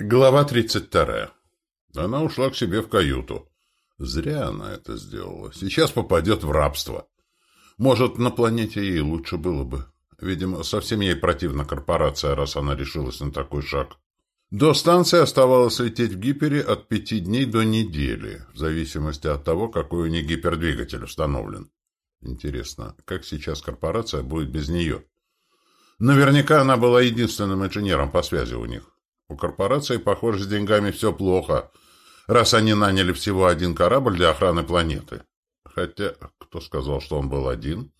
Глава 32. Она ушла к себе в каюту. Зря она это сделала. Сейчас попадет в рабство. Может, на планете ей лучше было бы. Видимо, совсем ей противна корпорация, раз она решилась на такой шаг. До станции оставалось лететь в гипере от пяти дней до недели, в зависимости от того, какой у них гипердвигатель установлен. Интересно, как сейчас корпорация будет без нее? Наверняка она была единственным инженером по связи у них. У корпорации, похоже, с деньгами все плохо, раз они наняли всего один корабль для охраны планеты. Хотя, кто сказал, что он был один?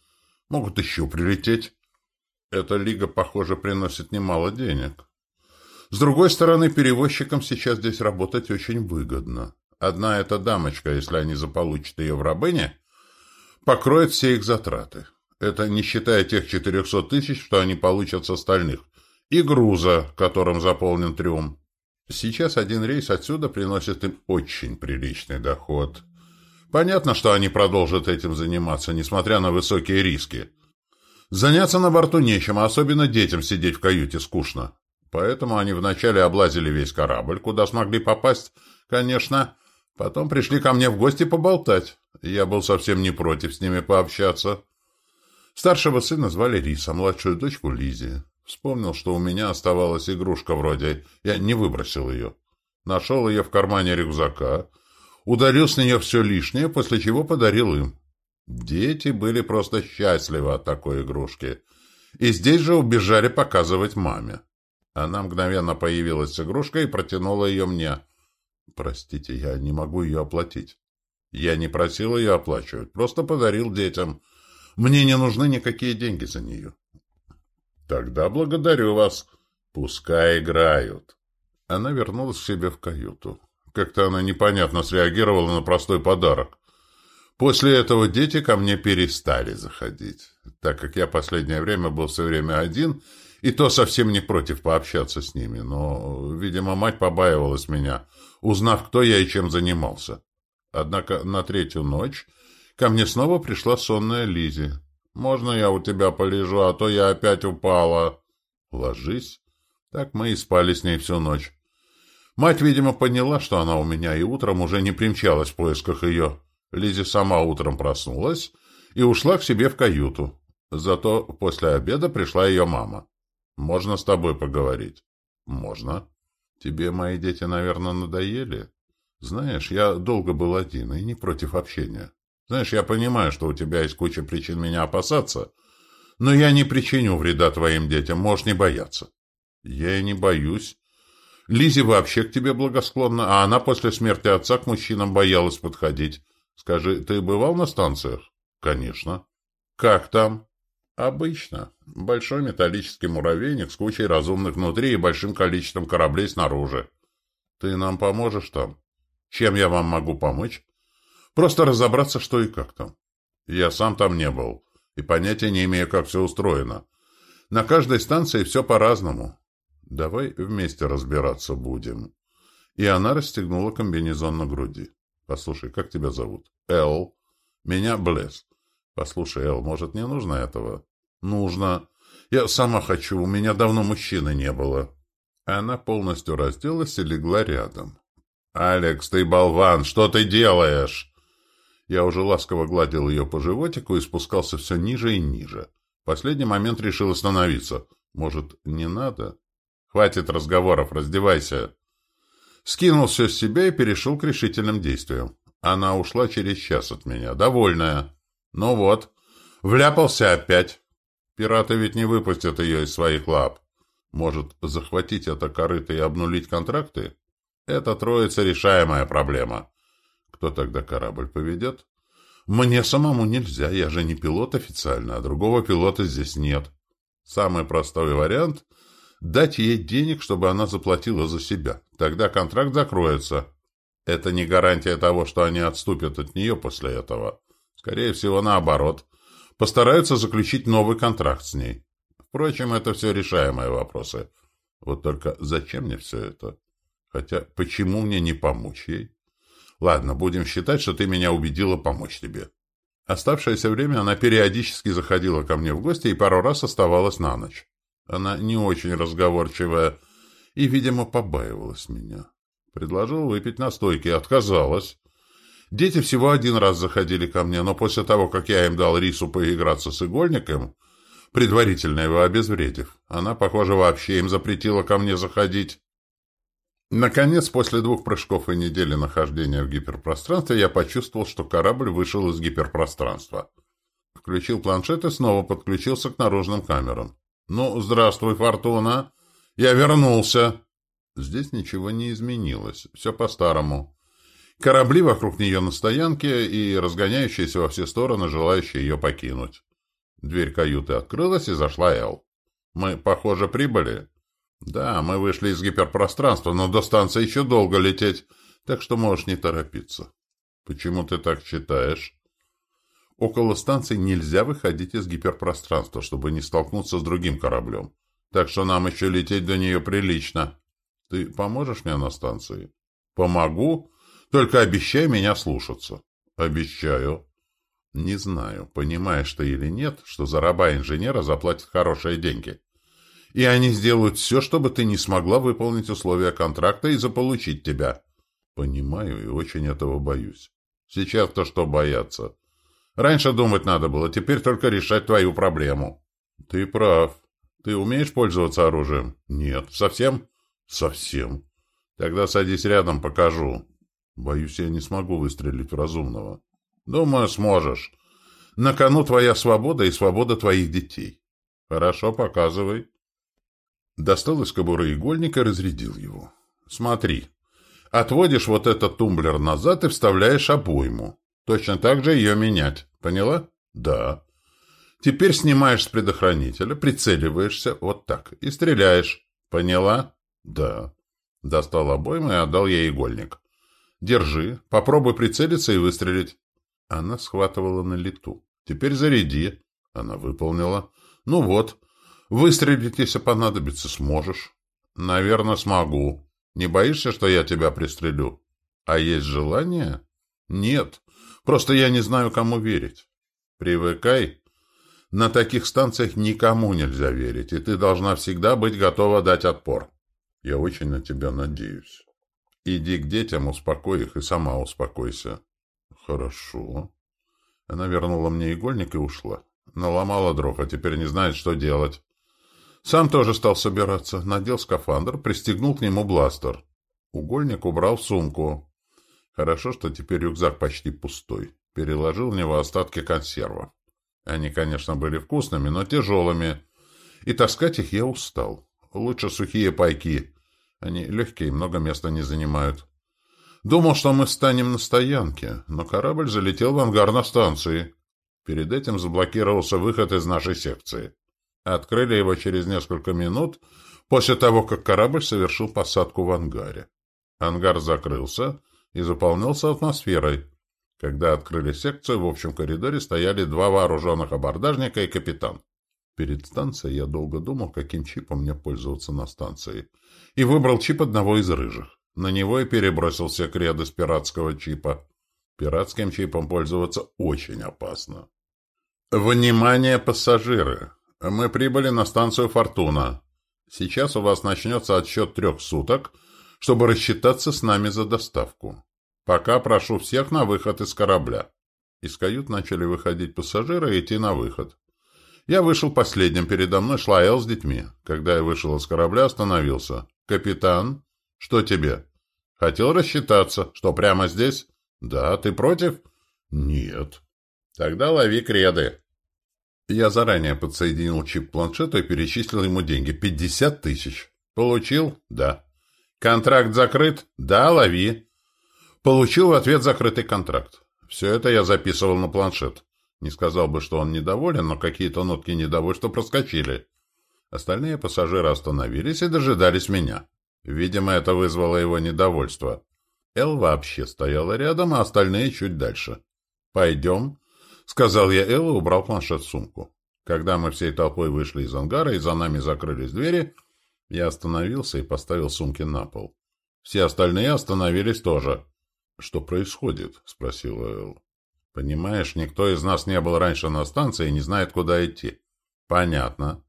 Могут еще прилететь. Эта лига, похоже, приносит немало денег. С другой стороны, перевозчикам сейчас здесь работать очень выгодно. Одна эта дамочка, если они заполучат ее в рабыне, покроет все их затраты. Это не считая тех 400 тысяч, что они получат с остальных и груза, которым заполнен трюм. Сейчас один рейс отсюда приносит им очень приличный доход. Понятно, что они продолжат этим заниматься, несмотря на высокие риски. Заняться на борту нечем, а особенно детям сидеть в каюте скучно. Поэтому они вначале облазили весь корабль, куда смогли попасть, конечно. Потом пришли ко мне в гости поболтать. Я был совсем не против с ними пообщаться. Старшего сына звали Риса, младшую дочку Лизи. Вспомнил, что у меня оставалась игрушка вроде. Я не выбросил ее. Нашел ее в кармане рюкзака, ударил с нее все лишнее, после чего подарил им. Дети были просто счастливы от такой игрушки. И здесь же убежали показывать маме. Она мгновенно появилась с игрушкой и протянула ее мне. Простите, я не могу ее оплатить. Я не просил ее оплачивать, просто подарил детям. Мне не нужны никакие деньги за нее. Тогда благодарю вас. Пускай играют. Она вернулась к себе в каюту. Как-то она непонятно среагировала на простой подарок. После этого дети ко мне перестали заходить, так как я последнее время был все время один, и то совсем не против пообщаться с ними, но, видимо, мать побаивалась меня, узнав, кто я и чем занимался. Однако на третью ночь ко мне снова пришла сонная Лизи. «Можно я у тебя полежу, а то я опять упала?» «Ложись». Так мы и спали с ней всю ночь. Мать, видимо, поняла, что она у меня, и утром уже не примчалась в поисках ее. Лизи сама утром проснулась и ушла к себе в каюту. Зато после обеда пришла ее мама. «Можно с тобой поговорить?» «Можно». «Тебе мои дети, наверное, надоели?» «Знаешь, я долго был один и не против общения. Знаешь, я понимаю, что у тебя есть куча причин меня опасаться, но я не причиню вреда твоим детям, можешь не бояться. Я и не боюсь. Лизи вообще к тебе благосклонна, а она после смерти отца к мужчинам боялась подходить. Скажи, ты бывал на станциях? Конечно. Как там? Обычно. Большой металлический муравейник с кучей разумных внутри и большим количеством кораблей снаружи. Ты нам поможешь там? Чем я вам могу помочь? Просто разобраться, что и как там. Я сам там не был, и понятия не имею, как все устроено. На каждой станции все по-разному. Давай вместе разбираться будем. И она расстегнула комбинезон на груди. Послушай, как тебя зовут? Эл. Меня Блесс. Послушай, Эл, может, не нужно этого? Нужно. Я сама хочу, у меня давно мужчины не было. Она полностью разделась и легла рядом. «Алекс, ты болван, что ты делаешь?» Я уже ласково гладил ее по животику и спускался все ниже и ниже. В последний момент решил остановиться. Может, не надо? Хватит разговоров, раздевайся. Скинул все с себя и перешел к решительным действиям. Она ушла через час от меня, довольная. Ну вот, вляпался опять. Пираты ведь не выпустят ее из своих лап. Может, захватить это корыто и обнулить контракты? Это троица решаемая проблема. Кто тогда корабль поведет? Мне самому нельзя, я же не пилот официально, а другого пилота здесь нет. Самый простой вариант — дать ей денег, чтобы она заплатила за себя. Тогда контракт закроется. Это не гарантия того, что они отступят от нее после этого. Скорее всего, наоборот. Постараются заключить новый контракт с ней. Впрочем, это все решаемые вопросы. Вот только зачем мне все это? Хотя, почему мне не помочь ей? Ладно, будем считать, что ты меня убедила помочь тебе. Оставшееся время она периодически заходила ко мне в гости и пару раз оставалась на ночь. Она не очень разговорчивая, и, видимо, побаивалась меня. Предложил выпить настойки, отказалась. Дети всего один раз заходили ко мне, но после того, как я им дал рису поиграться с игольником, предварительно его обезвредив, она, похоже, вообще им запретила ко мне заходить. Наконец, после двух прыжков и недели нахождения в гиперпространстве, я почувствовал, что корабль вышел из гиперпространства. Включил планшет и снова подключился к наружным камерам. «Ну, здравствуй, Фортуна! Я вернулся!» Здесь ничего не изменилось. Все по-старому. Корабли вокруг нее на стоянке и разгоняющиеся во все стороны, желающие ее покинуть. Дверь каюты открылась, и зашла Эл. «Мы, похоже, прибыли?» «Да, мы вышли из гиперпространства, но до станции еще долго лететь, так что можешь не торопиться». «Почему ты так считаешь?» «Около станции нельзя выходить из гиперпространства, чтобы не столкнуться с другим кораблем. Так что нам еще лететь до нее прилично. Ты поможешь мне на станции?» «Помогу. Только обещай меня слушаться». «Обещаю». «Не знаю, понимаешь ты или нет, что за раба-инженера заплатят хорошие деньги» и они сделают все, чтобы ты не смогла выполнить условия контракта и заполучить тебя. Понимаю и очень этого боюсь. Сейчас-то что бояться? Раньше думать надо было, теперь только решать твою проблему. Ты прав. Ты умеешь пользоваться оружием? Нет. Совсем? Совсем. Тогда садись рядом, покажу. Боюсь, я не смогу выстрелить в разумного. Думаю, сможешь. На кону твоя свобода и свобода твоих детей. Хорошо, показывай. Достал из кобуры игольника разрядил его. «Смотри. Отводишь вот этот тумблер назад и вставляешь обойму. Точно так же ее менять. Поняла?» «Да». Теперь снимаешь с предохранителя, прицеливаешься вот так и стреляешь. Поняла? Да. Достал обойму и отдал ей игольник. Держи, попробуй прицелиться и выстрелить. Она схватывала на лету. Теперь заряди. Она выполнила. Ну вот, Выстрелить, если понадобится, сможешь. Наверное, смогу. Не боишься, что я тебя пристрелю? А есть желание? Нет. Просто я не знаю, кому верить. Привыкай. На таких станциях никому нельзя верить, и ты должна всегда быть готова дать отпор. Я очень на тебя надеюсь. Иди к детям, успокой их и сама успокойся. Хорошо. Она вернула мне игольник и ушла. Наломала дров, а теперь не знает, что делать. Сам тоже стал собираться, надел скафандр, пристегнул к нему бластер. Угольник убрал в сумку. Хорошо, что теперь рюкзак почти пустой. Переложил в него остатки консервов. Они, конечно, были вкусными, но тяжелыми. И таскать их я устал. Лучше сухие пайки. Они легкие и много места не занимают. Думал, что мы встанем на стоянке, но корабль залетел в ангар на станции. Перед этим заблокировался выход из нашей секции. Открыли его через несколько минут после того, как корабль совершил посадку в ангаре. Ангар закрылся и заполнился атмосферой. Когда открыли секцию, в общем коридоре стояли два вооруженных абордажника и капитан. Перед станцией я долго думал, каким чипом мне пользоваться на станции, и выбрал чип одного из рыжих. На него и перебросил все креды с пиратского чипа. Пиратским чипом пользоваться очень опасно. Внимание, пассажиры! Мы прибыли на станцию «Фортуна». Сейчас у вас начнется отсчет трех суток, чтобы рассчитаться с нами за доставку. Пока прошу всех на выход из корабля». Из кают начали выходить пассажиры и идти на выход. Я вышел последним, передо мной шла Эл с детьми. Когда я вышел из корабля, остановился. «Капитан, что тебе?» «Хотел рассчитаться. Что, прямо здесь?» «Да. Ты против?» «Нет». «Тогда лови креды». Я заранее подсоединил чип к планшету и перечислил ему деньги. Пятьдесят тысяч. Получил? Да. Контракт закрыт? Да, лови. Получил в ответ закрытый контракт. Все это я записывал на планшет. Не сказал бы, что он недоволен, но какие-то нотки недовольства проскочили. Остальные пассажиры остановились и дожидались меня. Видимо, это вызвало его недовольство. Эл вообще стояла рядом, а остальные чуть дальше. «Пойдем», — сказал я Эл и убрал планшет в сумку. Когда мы всей толпой вышли из ангара и за нами закрылись двери, я остановился и поставил сумки на пол. Все остальные остановились тоже. «Что происходит?» — спросила Эл. «Понимаешь, никто из нас не был раньше на станции и не знает, куда идти». «Понятно».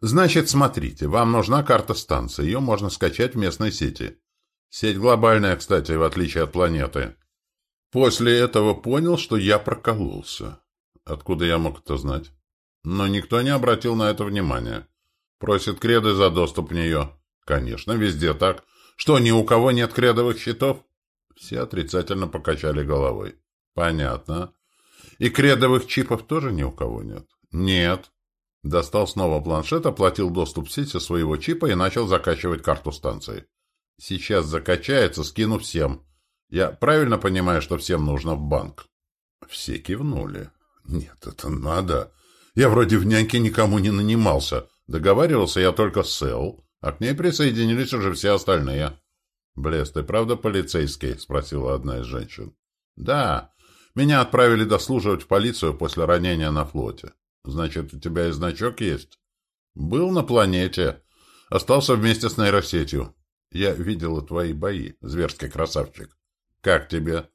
Значит, смотрите, вам нужна карта станции. Ее можно скачать в местной сети. Сеть глобальная, кстати, в отличие от планеты. После этого понял, что я прокололся. Откуда я мог это знать? Но никто не обратил на это внимания. Просит креды за доступ в нее. Конечно, везде так. Что, ни у кого нет кредовых счетов? Все отрицательно покачали головой. Понятно. И кредовых чипов тоже ни у кого нет? Нет. Достал снова планшет, оплатил доступ в сеть со своего чипа и начал закачивать карту станции. Сейчас закачается, скину всем. Я правильно понимаю, что всем нужно в банк? Все кивнули. Нет, это надо. Я вроде в няньке никому не нанимался. Договаривался я только с Сэл, а к ней присоединились уже все остальные. «Блес, ты правда полицейский?» — спросила одна из женщин. «Да. Меня отправили дослуживать в полицию после ранения на флоте. Значит, у тебя и значок есть?» «Был на планете. Остался вместе с нейросетью. Я видела твои бои, зверский красавчик. Как тебе?»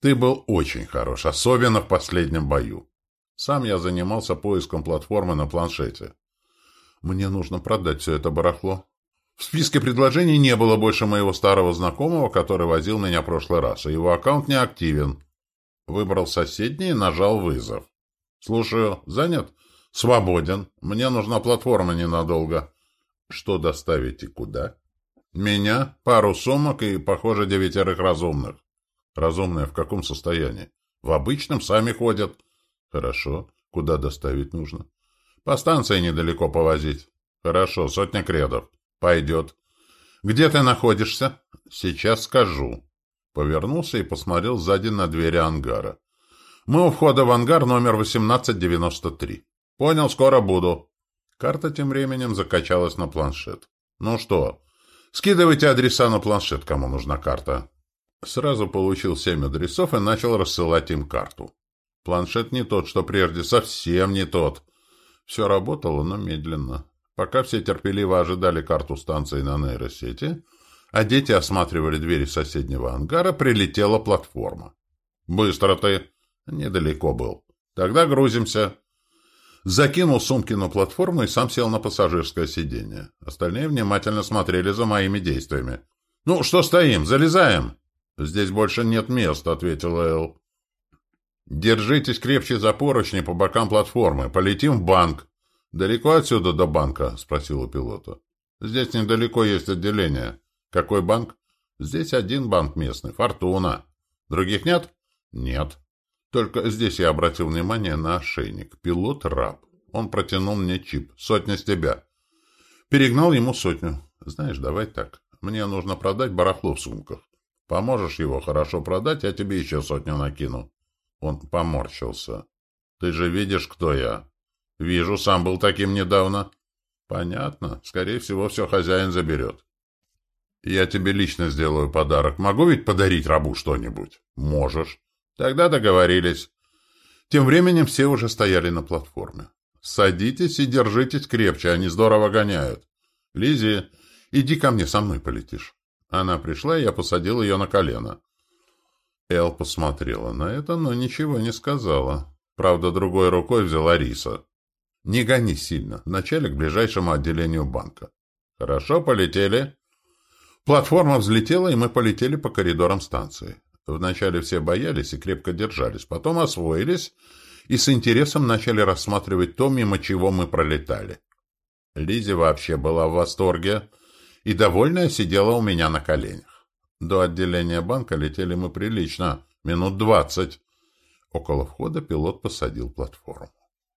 «Ты был очень хорош, особенно в последнем бою. Сам я занимался поиском платформы на планшете. Мне нужно продать все это барахло. В списке предложений не было больше моего старого знакомого, который возил меня в прошлый раз, и его аккаунт не активен. Выбрал соседний и нажал вызов. «Слушаю. Занят?» «Свободен. Мне нужна платформа ненадолго». «Что доставить и куда?» «Меня, пару сумок и, похоже, девятерых разумных». «Разумные в каком состоянии?» «В обычном сами ходят». «Хорошо. Куда доставить нужно?» «По станции недалеко повозить». «Хорошо. Сотня кредов». «Пойдет». «Где ты находишься?» «Сейчас скажу». Повернулся и посмотрел сзади на двери ангара. «Мы у входа в ангар номер 1893». «Понял, скоро буду». Карта тем временем закачалась на планшет. «Ну что, скидывайте адреса на планшет, кому нужна карта». Сразу получил семь адресов и начал рассылать им карту. Планшет не тот, что прежде, совсем не тот. Все работало, но медленно. Пока все терпеливо ожидали карту станции на нейросети, а дети осматривали двери соседнего ангара, прилетела платформа. «Быстро ты!» «Недалеко был. Тогда грузимся». Закинул сумки на платформу и сам сел на пассажирское сиденье. Остальные внимательно смотрели за моими действиями. «Ну, что стоим? Залезаем!» «Здесь больше нет места», — ответила Эл. «Держитесь крепче за поручни по бокам платформы. Полетим в банк». «Далеко отсюда до банка?» — спросил у пилота. «Здесь недалеко есть отделение». «Какой банк?» «Здесь один банк местный. Фортуна». «Других нет?» «Нет». Только здесь я обратил внимание на ошейник. Пилот раб. Он протянул мне чип. Сотня с тебя. Перегнал ему сотню. Знаешь, давай так. Мне нужно продать барахло в сумках. Поможешь его хорошо продать, я тебе еще сотню накину. Он поморщился. Ты же видишь, кто я. Вижу, сам был таким недавно. Понятно. Скорее всего, все хозяин заберет. Я тебе лично сделаю подарок. Могу ведь подарить рабу что-нибудь? Можешь. Тогда договорились. Тем временем все уже стояли на платформе. Садитесь и держитесь крепче, они здорово гоняют. Лизи, иди ко мне, со мной полетишь. Она пришла, и я посадил ее на колено. Эл посмотрела на это, но ничего не сказала. Правда, другой рукой взяла риса. Не гони сильно. Вначале к ближайшему отделению банка. Хорошо, полетели. Платформа взлетела, и мы полетели по коридорам станции. Вначале все боялись и крепко держались, потом освоились и с интересом начали рассматривать то, мимо чего мы пролетали. Лизи вообще была в восторге и довольная сидела у меня на коленях. До отделения банка летели мы прилично, минут двадцать. Около входа пилот посадил платформу.